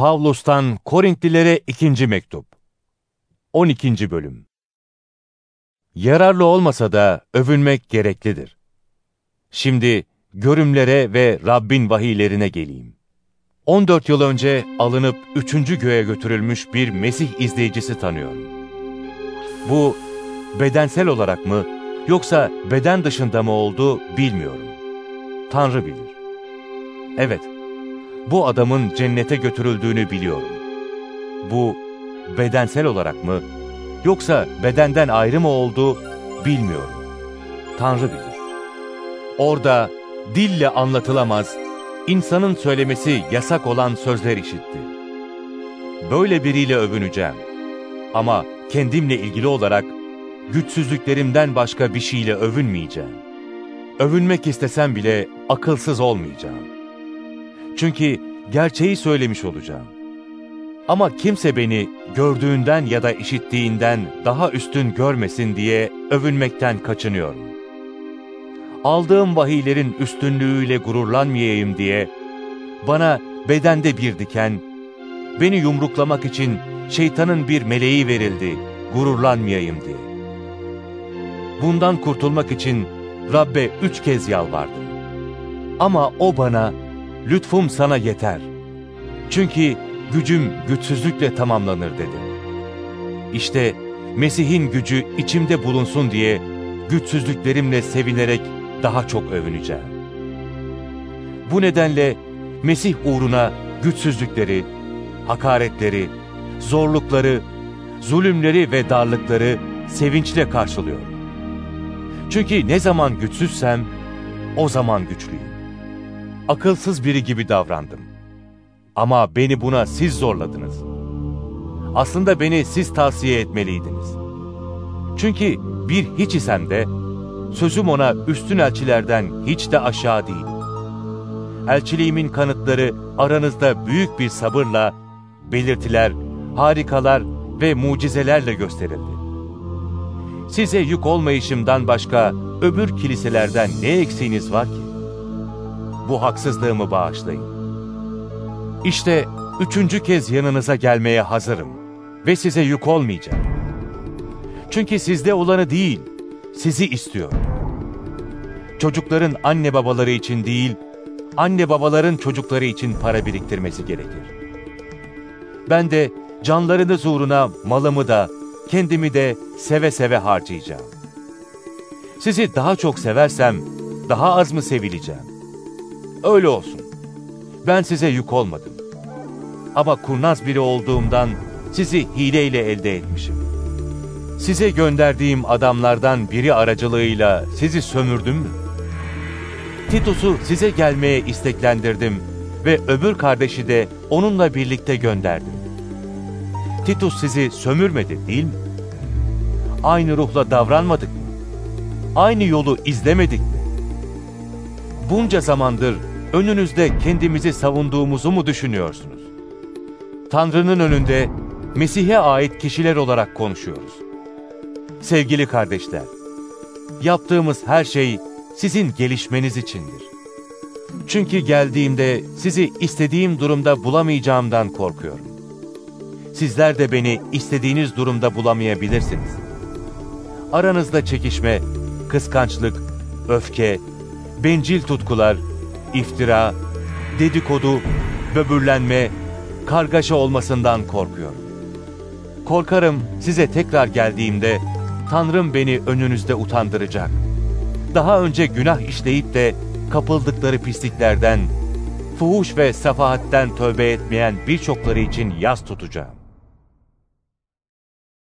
Pavlus'tan Korintlilere ikinci mektup. 12. bölüm. Yararlı olmasa da övünmek gereklidir. Şimdi görümlere ve Rabbin vahiylerine geleyim. 14 yıl önce alınıp üçüncü göğe götürülmüş bir Mesih izleyicisi tanıyorum. Bu bedensel olarak mı yoksa beden dışında mı oldu bilmiyorum. Tanrı bilir. Evet, bu adamın cennete götürüldüğünü biliyorum. Bu bedensel olarak mı yoksa bedenden ayrı mı oldu bilmiyorum. Tanrı bilir. Orada dille anlatılamaz, insanın söylemesi yasak olan sözler işitti. Böyle biriyle övüneceğim. Ama kendimle ilgili olarak güçsüzlüklerimden başka bir şeyle övünmeyeceğim. Övünmek istesem bile akılsız olmayacağım. Çünkü gerçeği söylemiş olacağım. Ama kimse beni gördüğünden ya da işittiğinden daha üstün görmesin diye övünmekten kaçınıyorum. Aldığım vahiylerin üstünlüğüyle gururlanmayayım diye bana bedende bir diken, beni yumruklamak için şeytanın bir meleği verildi, gururlanmayayım diye. Bundan kurtulmak için Rabbe üç kez yalvardım. Ama o bana, lütfum sana yeter. Çünkü gücüm güçsüzlükle tamamlanır dedi. İşte Mesih'in gücü içimde bulunsun diye güçsüzlüklerimle sevinerek daha çok övüneceğim. Bu nedenle Mesih uğruna güçsüzlükleri, hakaretleri, zorlukları, zulümleri ve darlıkları sevinçle karşılıyorum. Çünkü ne zaman güçsüzsem o zaman güçlüyüm. Akılsız biri gibi davrandım. Ama beni buna siz zorladınız. Aslında beni siz tavsiye etmeliydiniz. Çünkü bir hiç isem de sözüm ona üstün elçilerden hiç de aşağı değil. Elçiliğimin kanıtları aranızda büyük bir sabırla, belirtiler, harikalar ve mucizelerle gösterildi. Size yük olmayışımdan başka öbür kiliselerden ne eksiğiniz var ki? Bu haksızlığımı bağışlayın. İşte üçüncü kez yanınıza gelmeye hazırım ve size yük olmayacağım. Çünkü sizde olanı değil, sizi istiyor. Çocukların anne babaları için değil, anne babaların çocukları için para biriktirmesi gerekir. Ben de canlarınız uğruna malımı da, kendimi de seve seve harcayacağım. Sizi daha çok seversem, daha az mı sevileceğim? Öyle olsun. Ben size yük olmadım. Ama kurnaz biri olduğumdan sizi hileyle elde etmişim. Size gönderdiğim adamlardan biri aracılığıyla sizi sömürdüm mü? Titus'u size gelmeye isteklendirdim ve öbür kardeşi de onunla birlikte gönderdim. Titus sizi sömürmedi değil mi? Aynı ruhla davranmadık mı? Aynı yolu izlemedik mi? Bunca zamandır önünüzde kendimizi savunduğumuzu mu düşünüyorsunuz? Tanrı'nın önünde Mesih'e ait kişiler olarak konuşuyoruz. Sevgili kardeşler, yaptığımız her şey sizin gelişmeniz içindir. Çünkü geldiğimde sizi istediğim durumda bulamayacağımdan korkuyorum. Sizler de beni istediğiniz durumda bulamayabilirsiniz. Aranızda çekişme, kıskançlık, öfke, bencil tutkular, iftira, dedikodu, böbürlenme, kargaşa olmasından korkuyorum. Korkarım size tekrar geldiğimde Tanrım beni önünüzde utandıracak. Daha önce günah işleyip de kapıldıkları pisliklerden, fuhuş ve safahatten tövbe etmeyen birçokları için yas tutacağım.